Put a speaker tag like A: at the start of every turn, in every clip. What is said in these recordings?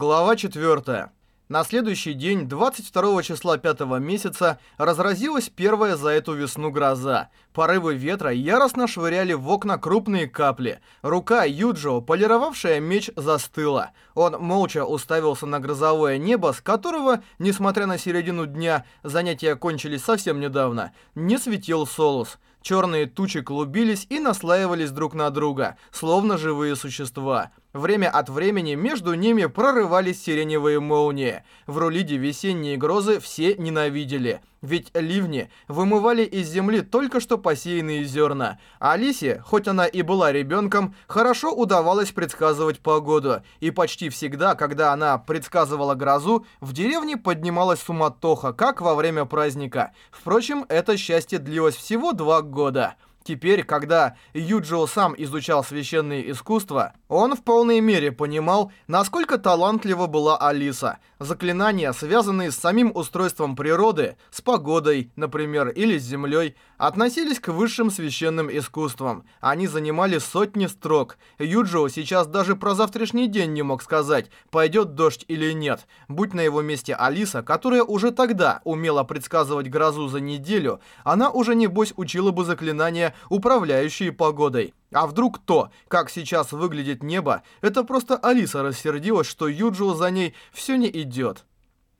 A: Глава 4. На следующий день, 22 числа 5 месяца, разразилась первая за эту весну гроза. Порывы ветра яростно швыряли в окна крупные капли. Рука Юджио, полировавшая меч, застыла. Он молча уставился на грозовое небо, с которого, несмотря на середину дня, занятия кончились совсем недавно, не светил Солус. Черные тучи клубились и наслаивались друг на друга, словно живые существа. Время от времени между ними прорывались сиреневые молнии. В Рулиде весенние грозы все ненавидели. Ведь ливни вымывали из земли только что посеянные зерна. А Алисе, хоть она и была ребенком, хорошо удавалось предсказывать погоду. И почти всегда, когда она предсказывала грозу, в деревне поднималась суматоха, как во время праздника. Впрочем, это счастье длилось всего два года. Теперь, когда Юджио сам изучал священные искусства, он в полной мере понимал, насколько талантлива была Алиса. Заклинания, связанные с самим устройством природы, с погодой, например, или с землей, относились к высшим священным искусствам. Они занимали сотни строк. Юджио сейчас даже про завтрашний день не мог сказать, пойдет дождь или нет. Будь на его месте Алиса, которая уже тогда умела предсказывать грозу за неделю, она уже небось учила бы заклинания, управляющие погодой. А вдруг то, как сейчас выглядит небо, это просто Алиса рассердилась, что Юджио за ней все не идет.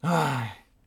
A: Ах...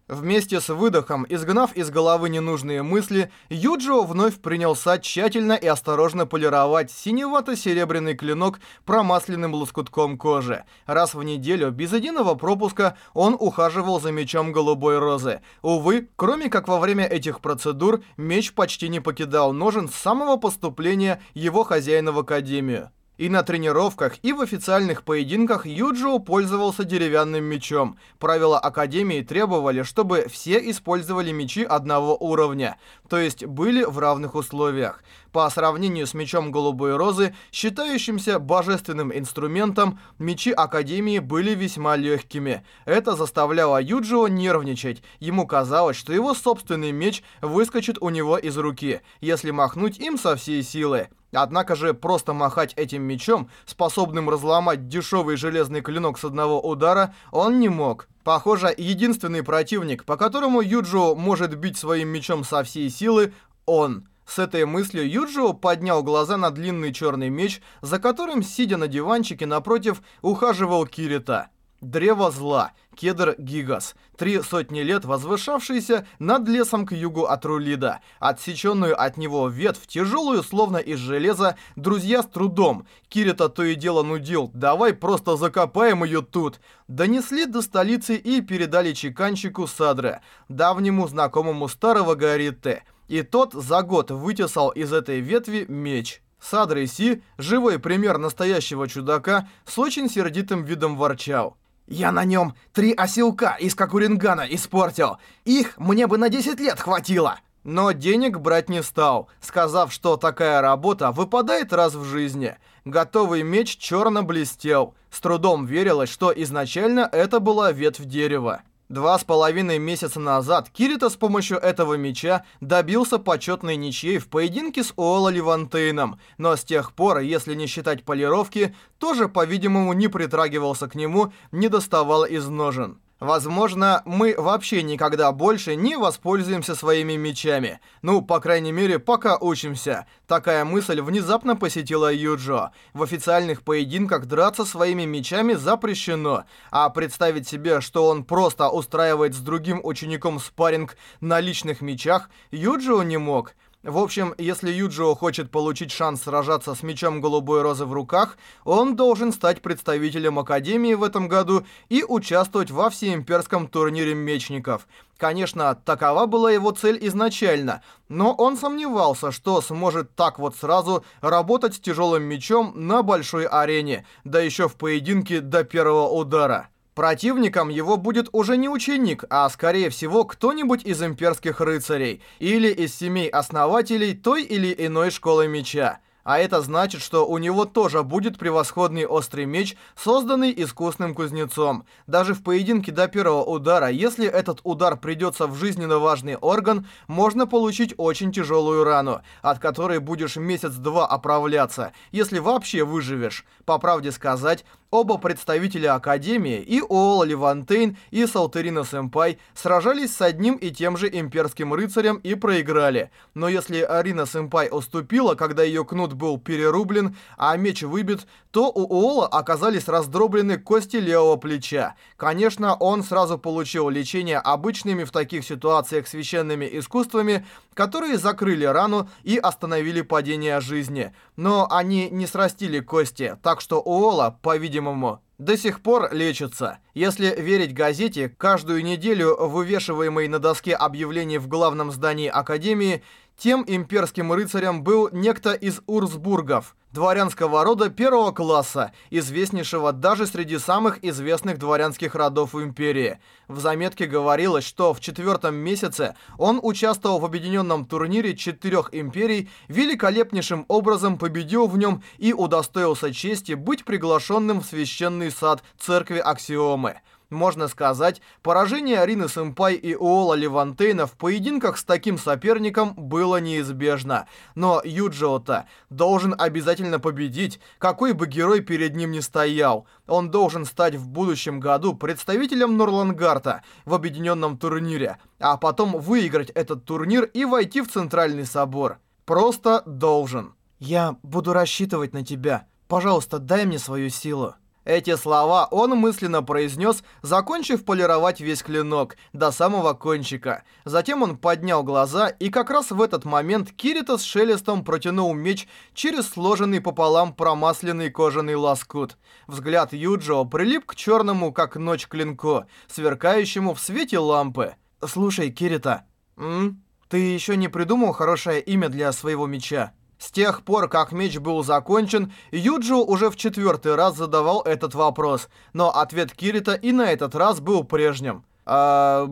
A: Вместе с выдохом, изгнав из головы ненужные мысли, Юджио вновь принялся тщательно и осторожно полировать синевато-серебряный клинок промасленным лоскутком кожи. Раз в неделю, без единого пропуска, он ухаживал за мечом голубой розы. Увы, кроме как во время этих процедур, меч почти не покидал ножен с самого поступления его хозяина в академию. И на тренировках, и в официальных поединках Юджио пользовался деревянным мечом. Правила Академии требовали, чтобы все использовали мечи одного уровня, то есть были в равных условиях. По сравнению с мечом Голубой Розы, считающимся божественным инструментом, мечи Академии были весьма легкими. Это заставляло Юджио нервничать. Ему казалось, что его собственный меч выскочит у него из руки, если махнуть им со всей силы. Однако же просто махать этим мечом, способным разломать дешевый железный клинок с одного удара, он не мог. Похоже, единственный противник, по которому Юджио может бить своим мечом со всей силы, он. С этой мыслью Юджио поднял глаза на длинный черный меч, за которым, сидя на диванчике напротив, ухаживал Кирита. Древо зла, кедр Гигас, три сотни лет возвышавшийся над лесом к югу от Рулида. Отсеченную от него ветвь, тяжелую, словно из железа, друзья с трудом. Кирита то и дело нудил, давай просто закопаем ее тут. Донесли до столицы и передали чеканщику Садре, давнему знакомому старого Гаритте. И тот за год вытесал из этой ветви меч. Садры Си, живой пример настоящего чудака, с очень сердитым видом ворчал. Я на нем три оселка из Кокурингана испортил. Их мне бы на 10 лет хватило. Но денег брать не стал, сказав, что такая работа выпадает раз в жизни. Готовый меч черно блестел. С трудом верилось, что изначально это была ветвь дерева. Два с половиной месяца назад Кирита с помощью этого меча добился почетной ничьей в поединке с Ола Левантейном, но с тех пор, если не считать полировки, тоже, по-видимому, не притрагивался к нему, не доставал из ножен. Возможно, мы вообще никогда больше не воспользуемся своими мечами. Ну, по крайней мере, пока учимся. Такая мысль внезапно посетила Юджо. В официальных поединках драться своими мечами запрещено. А представить себе, что он просто устраивает с другим учеником спарринг на личных мечах, Юджо не мог. В общем, если Юджио хочет получить шанс сражаться с мечом Голубой Розы в руках, он должен стать представителем Академии в этом году и участвовать во всеимперском турнире мечников. Конечно, такова была его цель изначально, но он сомневался, что сможет так вот сразу работать с тяжелым мечом на большой арене, да еще в поединке до первого удара. Противником его будет уже не ученик, а скорее всего кто-нибудь из имперских рыцарей или из семей основателей той или иной школы меча. А это значит, что у него тоже будет превосходный острый меч, созданный искусным кузнецом. Даже в поединке до первого удара, если этот удар придется в жизненно важный орган, можно получить очень тяжелую рану, от которой будешь месяц-два оправляться, если вообще выживешь. По правде сказать, Оба представителя Академии, и Оола Левантейн, и Салтерина Сэмпай, сражались с одним и тем же имперским рыцарем и проиграли. Но если Арина Сэмпай уступила, когда ее кнут был перерублен, а меч выбит, то у Оола оказались раздроблены кости левого плеча. Конечно, он сразу получил лечение обычными в таких ситуациях священными искусствами, которые закрыли рану и остановили падение жизни. Но они не срастили кости, так что Оола, по-видимому, по-видимому, до сих пор лечится. Если верить газете, каждую неделю вывешиваемой на доске объявлений в главном здании Академии, тем имперским рыцарем был некто из Урсбургов – дворянского рода первого класса, известнейшего даже среди самых известных дворянских родов в империи. В заметке говорилось, что в четвертом месяце он участвовал в объединенном турнире четырех империй, великолепнейшим образом победил в нем и удостоился чести быть приглашенным в священный сад церкви Аксиомы. Можно сказать, поражение Арины Сэмпай и Уола Левантейна в поединках с таким соперником было неизбежно. Но Юджио-то должен обязательно победить, какой бы герой перед ним ни стоял. Он должен стать в будущем году представителем Норлангарта в объединенном турнире, а потом выиграть этот турнир и войти в Центральный собор. Просто должен. «Я буду рассчитывать на тебя. Пожалуйста, дай мне свою силу». Эти слова он мысленно произнес, закончив полировать весь клинок до самого кончика. Затем он поднял глаза, и как раз в этот момент Кирита с шелестом протянул меч через сложенный пополам промасленный кожаный лоскут. Взгляд Юджио прилип к черному, как ночь, клинку, сверкающему в свете лампы. «Слушай, Кирита, м? ты еще не придумал хорошее имя для своего меча?» С тех пор, как меч был закончен, Юджио уже в четвертый раз задавал этот вопрос, но ответ Кирита и на этот раз был прежним. А,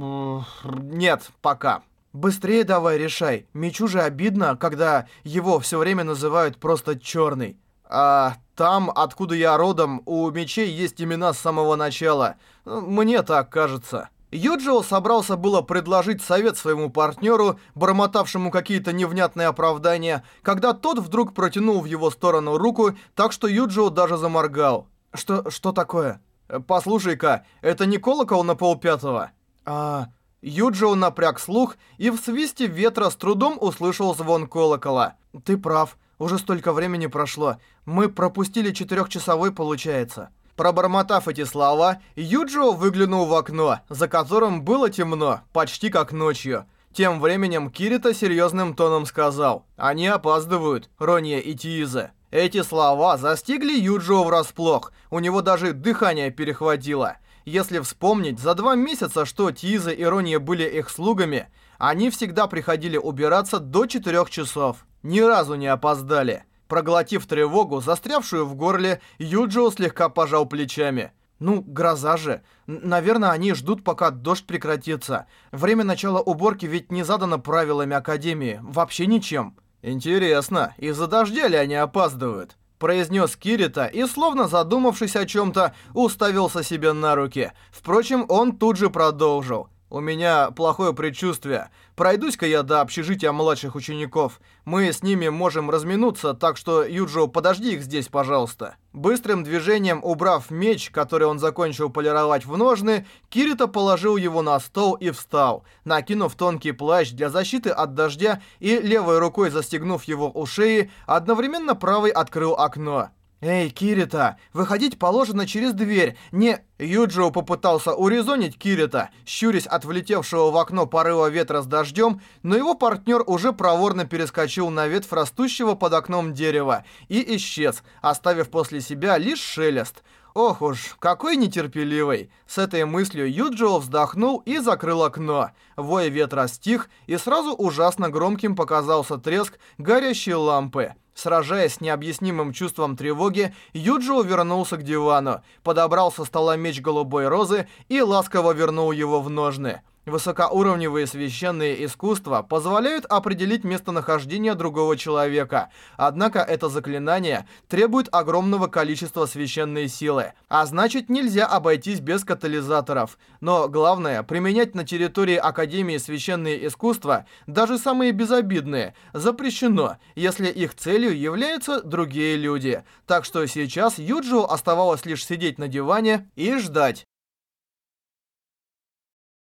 A: нет, пока. Быстрее давай решай. Мечу же обидно, когда его все время называют просто черный. А там, откуда я родом, у мечей есть имена с самого начала. Мне так кажется. Юджио собрался было предложить совет своему партнеру, бормотавшему какие-то невнятные оправдания, когда тот вдруг протянул в его сторону руку, так что Юджио даже заморгал. «Что, что такое?» «Послушай-ка, это не колокол на полпятого?» «А...» Юджио напряг слух и в свисте ветра с трудом услышал звон колокола. «Ты прав, уже столько времени прошло. Мы пропустили четырехчасовой, получается». Пробормотав эти слова, Юджио выглянул в окно, за которым было темно, почти как ночью. Тем временем Кирита серьезным тоном сказал «Они опаздывают, Ронья и Тииза». Эти слова застигли Юджио врасплох, у него даже дыхание перехватило. Если вспомнить, за два месяца, что Тииза и Ронья были их слугами, они всегда приходили убираться до четырех часов. Ни разу не опоздали. Проглотив тревогу, застрявшую в горле, Юджио слегка пожал плечами. «Ну, гроза же. Наверное, они ждут, пока дождь прекратится. Время начала уборки ведь не задано правилами Академии. Вообще ничем». «Интересно, из-за дождя ли они опаздывают?» произнес Кирита и, словно задумавшись о чем-то, уставился себе на руки. Впрочем, он тут же продолжил. «У меня плохое предчувствие. Пройдусь-ка я до общежития младших учеников. Мы с ними можем разминуться, так что, Юджо, подожди их здесь, пожалуйста». Быстрым движением убрав меч, который он закончил полировать в ножны, Кирита положил его на стол и встал, накинув тонкий плащ для защиты от дождя и левой рукой застегнув его у шеи, одновременно правой открыл окно. «Эй, Кирита, выходить положено через дверь, не...» Юджио попытался урезонить Кирита, щурясь от влетевшего в окно порыва ветра с дождем, но его партнер уже проворно перескочил на ветвь растущего под окном дерева и исчез, оставив после себя лишь шелест. Ох уж, какой нетерпеливый. С этой мыслью Юджио вздохнул и закрыл окно. Вой ветра стих, и сразу ужасно громким показался треск горящей лампы. Сражаясь с необъяснимым чувством тревоги, Юджио вернулся к дивану, подобрал со стола меч голубой розы и ласково вернул его в ножны. Высокоуровневые священные искусства позволяют определить местонахождение другого человека. Однако это заклинание требует огромного количества священной силы, а значит нельзя обойтись без катализаторов. Но главное, применять на территории Академии священные искусства, даже самые безобидные, запрещено, если их целью являются другие люди. Так что сейчас Юджио оставалось лишь сидеть на диване и ждать.